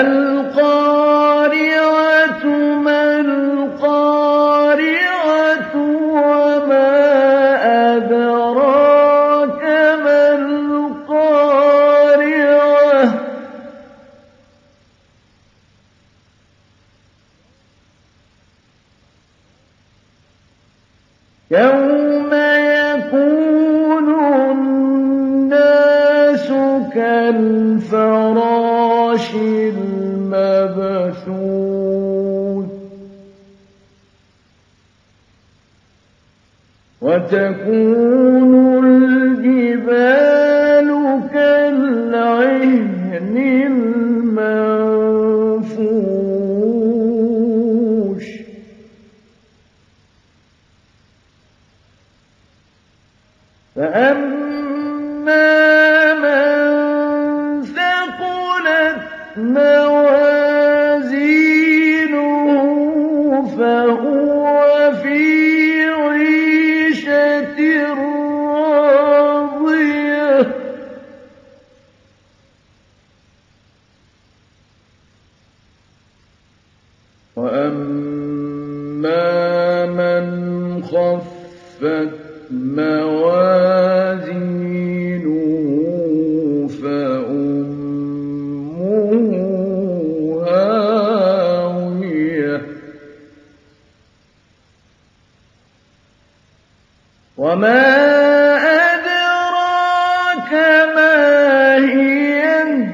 الْقَارِعَةُ مَا الْقَارِعَةُ وَمَا أَدْرَاكَ مَا الْقَارِعَةُ؟ يَوْمَ يَكُونُ النَّاسُ الْمَبْثُوثِ. وَتَكُونُ الْجِبَالُ كَالْعِهْنِ الْمَنفُوشِ. فَأَمَّا مَوَازِينُهُ فَهُوَ فِي عِيشَةٍ رَّاضِيَةٍ. وَأَمَّا مَنْ خَفَّتْ مَوَازِينُهُ وَمَا أَدْرَاكَ مَا هِيَهْ